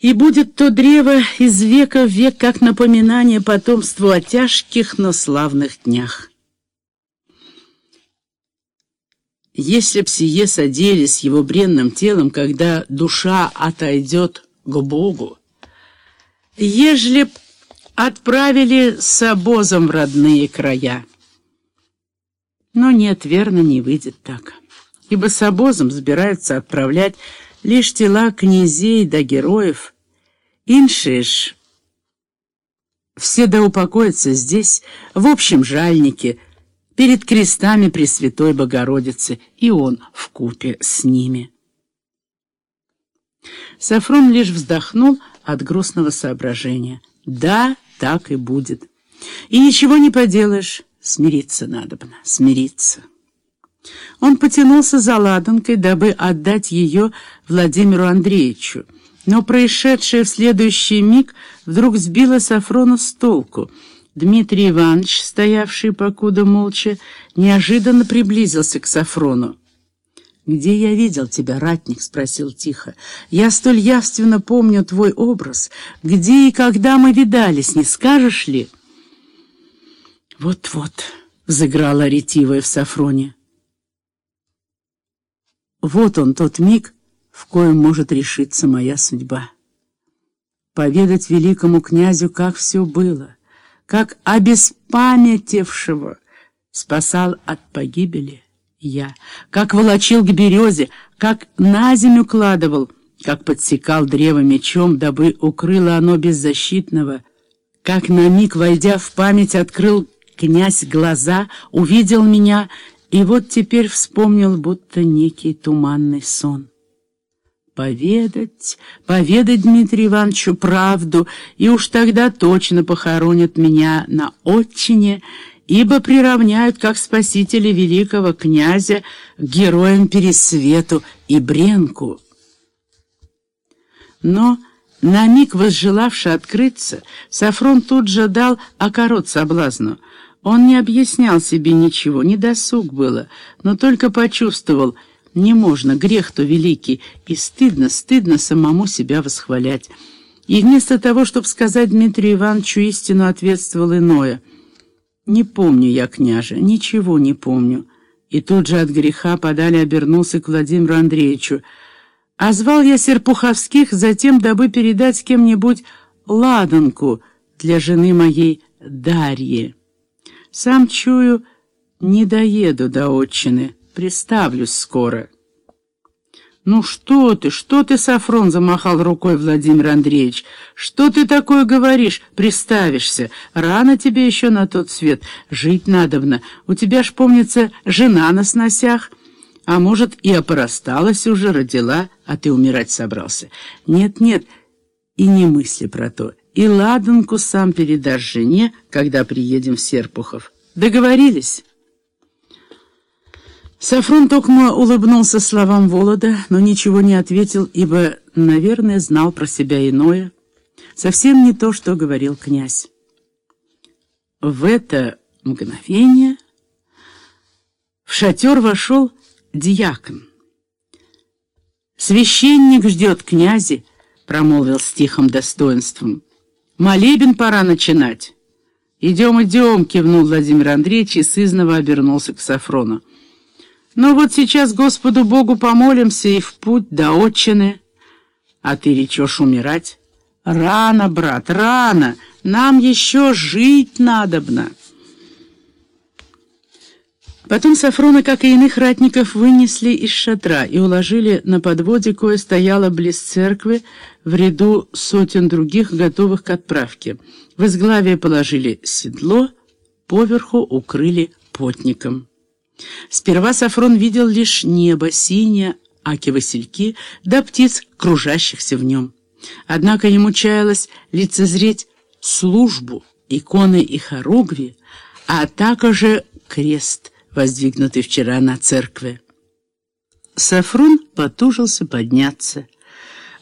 И будет то древо из века в век как напоминание потомству о тяжких, но славных днях. Если б сие содели с его бренным телом, когда душа отойдет к Богу, ежели б отправили с обозом в родные края. Но нет, верно, не выйдет так, ибо с обозом собираются отправлять лишь тела князей да героев. Иншие ж все да упокоятся здесь, в общем жальнике, перед крестами Пресвятой Богородицы, и он в купе с ними. Сафрон лишь вздохнул от грустного соображения. Да, так и будет. И ничего не поделаешь, смириться надобно, смириться. Он потянулся за ладанкой, дабы отдать ее Владимиру Андреевичу, но происшедшее в следующий миг вдруг сбило Сафрона с толку. Дмитрий Иванович, стоявший покуда молча, неожиданно приблизился к Сафрону. «Где я видел тебя, ратник?» — спросил тихо. «Я столь явственно помню твой образ. Где и когда мы видались, не скажешь ли?» «Вот-вот», — заграла ретивая в Сафроне. Вот он тот миг, в коем может решиться моя судьба. Поведать великому князю, как все было, как обеспамятевшего спасал от погибели я, как волочил к березе, как на землю кладывал, как подсекал древо мечом, дабы укрыло оно беззащитного, как на миг, войдя в память, открыл князь глаза, увидел меня и вот теперь вспомнил, будто некий туманный сон. Поведать, поведать Дмитрию Ивановичу правду, и уж тогда точно похоронят меня на отчине, ибо приравняют как спасителя великого князя к героям Пересвету и Бренку. Но, на миг возжелавший открыться, Сафрон тут же дал окорот соблазну — он не объяснял себе ничего, не досуг было, но только почувствовал, не можно, грех-то великий, и стыдно, стыдно самому себя восхвалять. И вместо того, чтобы сказать Дмитрию Ивановичу истину, ответствовал иное. «Не помню я, княже, ничего не помню». И тут же от греха подали обернулся к Владимиру Андреевичу. «А звал я Серпуховских затем, дабы передать кем-нибудь ладанку для жены моей Дарьи». Сам чую, не доеду до отчины, приставлюсь скоро. «Ну что ты, что ты, Сафрон?» — замахал рукой Владимир Андреевич. «Что ты такое говоришь? Приставишься. Рано тебе еще на тот свет. Жить надобно. У тебя ж, помнится, жена на сносях. А может, и опорасталась уже, родила, а ты умирать собрался. Нет-нет, и не мысли про то и ладанку сам передашь жене, когда приедем в Серпухов. Договорились?» Сафрон Токма улыбнулся словам Волода, но ничего не ответил, ибо, наверное, знал про себя иное. Совсем не то, что говорил князь. В это мгновение в шатер вошел дьякон. «Священник ждет князи», — промолвил с тихим достоинством. Молебен пора начинать. «Идем, идем», — кивнул Владимир Андреевич и сызново обернулся к Сафрону. «Ну вот сейчас Господу Богу помолимся и в путь до отчины. А ты речешь умирать? Рано, брат, рано. Нам еще жить надобно». Потом Сафрона, как и иных ратников, вынесли из шатра и уложили на подводе, кое стояло близ церкви, в ряду сотен других, готовых к отправке. В изглавие положили седло, поверху укрыли потником. Сперва Сафрон видел лишь небо, синее, аки-васильки, да птиц, кружащихся в нем. Однако ему чаялось лицезреть службу, иконы и хоругви, а также крест — воздвигнутый вчера на церкви. Сафрон потужился подняться.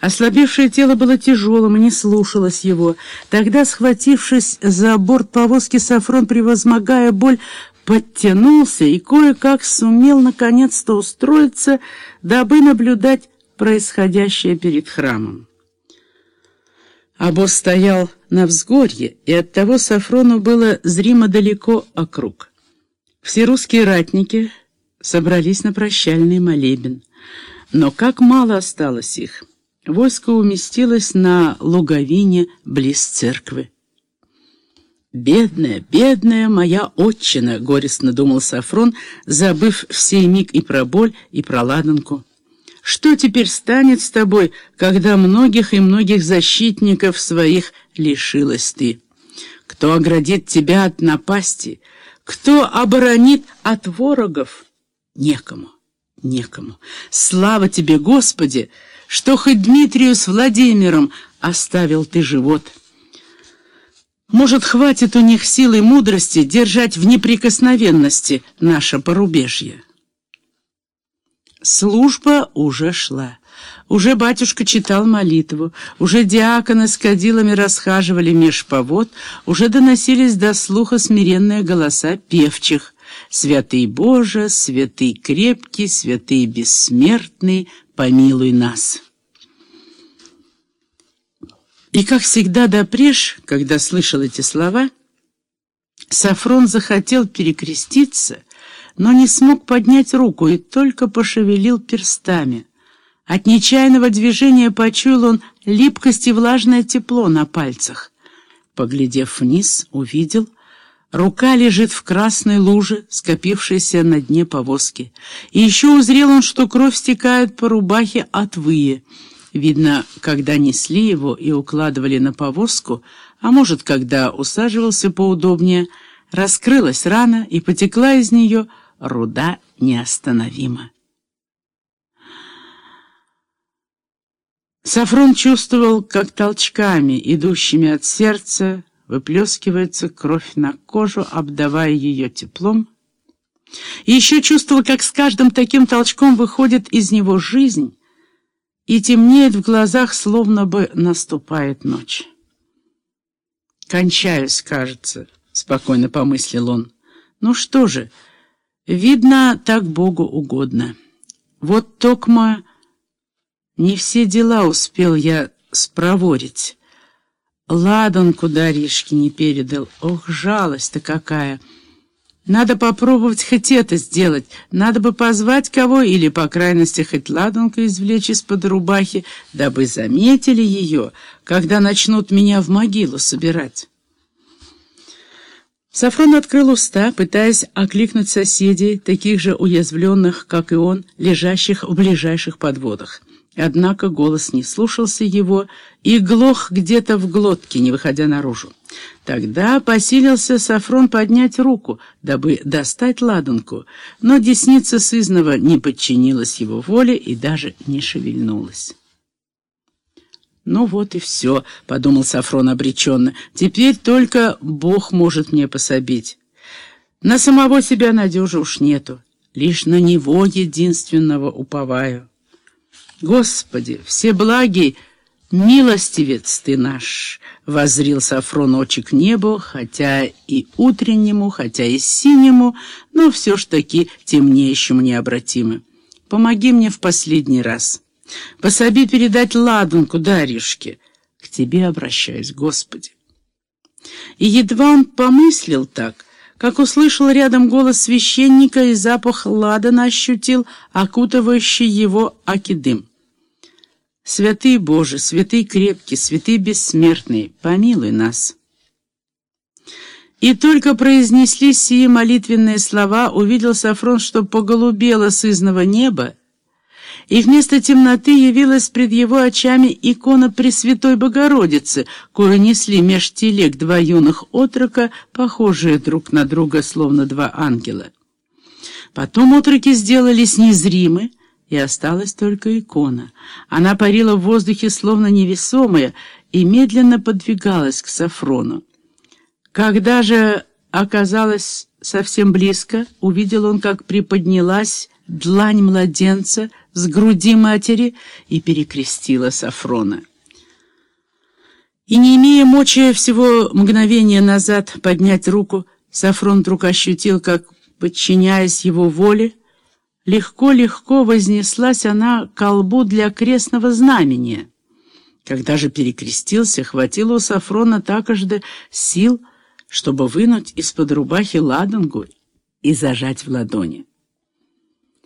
Ослабевшее тело было тяжелым и не слушалось его. Тогда, схватившись за борт повозки, Сафрон, превозмогая боль, подтянулся и кое-как сумел наконец-то устроиться, дабы наблюдать происходящее перед храмом. Обоз стоял на взгорье, и оттого Сафрону было зримо далеко округ. Все русские ратники собрались на прощальный молебен. Но как мало осталось их. Войско уместилось на луговине близ церквы. «Бедная, бедная моя отчина!» — горестно думал Сафрон, забыв в сей миг и про боль, и про ладанку. «Что теперь станет с тобой, когда многих и многих защитников своих лишилась ты? Кто оградит тебя от напасти? Кто оборонит от ворогов? Некому, некому. Слава тебе, Господи, что хоть Дмитрию с Владимиром оставил ты живот». Может, хватит у них силы и мудрости держать в неприкосновенности наше порубежье? Служба уже шла. Уже батюшка читал молитву, уже диаконы с кадилами расхаживали меж повод, уже доносились до слуха смиренные голоса певчих. «Святый Боже, святый крепкий, святый бессмертный, помилуй нас». И, как всегда допреж, когда слышал эти слова, Сафрон захотел перекреститься, но не смог поднять руку и только пошевелил перстами. От нечаянного движения почуял он липкость и влажное тепло на пальцах. Поглядев вниз, увидел, рука лежит в красной луже, скопившейся на дне повозки. И еще узрел он, что кровь стекает по рубахе от вые — Видно, когда несли его и укладывали на повозку, а может, когда усаживался поудобнее, раскрылась рана и потекла из нее руда неостановимо. Сафрон чувствовал, как толчками, идущими от сердца, выплескивается кровь на кожу, обдавая ее теплом. И еще чувствовал, как с каждым таким толчком выходит из него жизнь, и темнеет в глазах, словно бы наступает ночь. «Кончаюсь, кажется», — спокойно помыслил он. «Ну что же, видно, так Богу угодно. Вот токма не все дела успел я спроворить. Ладанку Даришке не передал. Ох, жалость-то какая!» Надо попробовать хоть это сделать. Надо бы позвать кого или, по крайности, хоть ладанку извлечь из-под рубахи, дабы заметили ее, когда начнут меня в могилу собирать. Сафрон открыл уста, пытаясь окликнуть соседей, таких же уязвленных, как и он, лежащих в ближайших подводах. Однако голос не слушался его и глох где-то в глотке, не выходя наружу. Тогда посилился Сафрон поднять руку, дабы достать ладанку, но десница сызнова не подчинилась его воле и даже не шевельнулась. «Ну вот и все», — подумал Сафрон обреченно, — «теперь только Бог может мне пособить. На самого себя надежи уж нету, лишь на Него единственного уповаю». Господи, все благи, милостивец ты наш, возрил Сафрон очи к небу, хотя и утреннему, хотя и синему, но все ж таки темнеющему необратимы. Помоги мне в последний раз. Пособи передать ладунку Дарьюшке. К тебе обращаюсь, Господи. И едва он помыслил так, как услышал рядом голос священника и запах ладана ощутил, окутывающий его акидым. Святый Боже, святый крепкий, святый бессмертный, помилуй нас. И только произнесли сие молитвенные слова, увидел Сафрон, что поголубело сызного неба, и вместо темноты явилась пред его очами икона Пресвятой Богородицы, кою несли меж телег два юных отрока, похожие друг на друга, словно два ангела. Потом отроки сделались незримы, и осталась только икона. Она парила в воздухе, словно невесомая, и медленно подвигалась к Сафрону. Когда же оказалась совсем близко, увидел он, как приподнялась длань младенца с груди матери и перекрестила Сафрона. И не имея мочи всего мгновения назад поднять руку, Сафрон вдруг ощутил, как, подчиняясь его воле, Легко-легко вознеслась она колбу для крестного знамения. Когда же перекрестился, хватило у Сафрона такожды сил, чтобы вынуть из-под рубахи ладангу и зажать в ладони.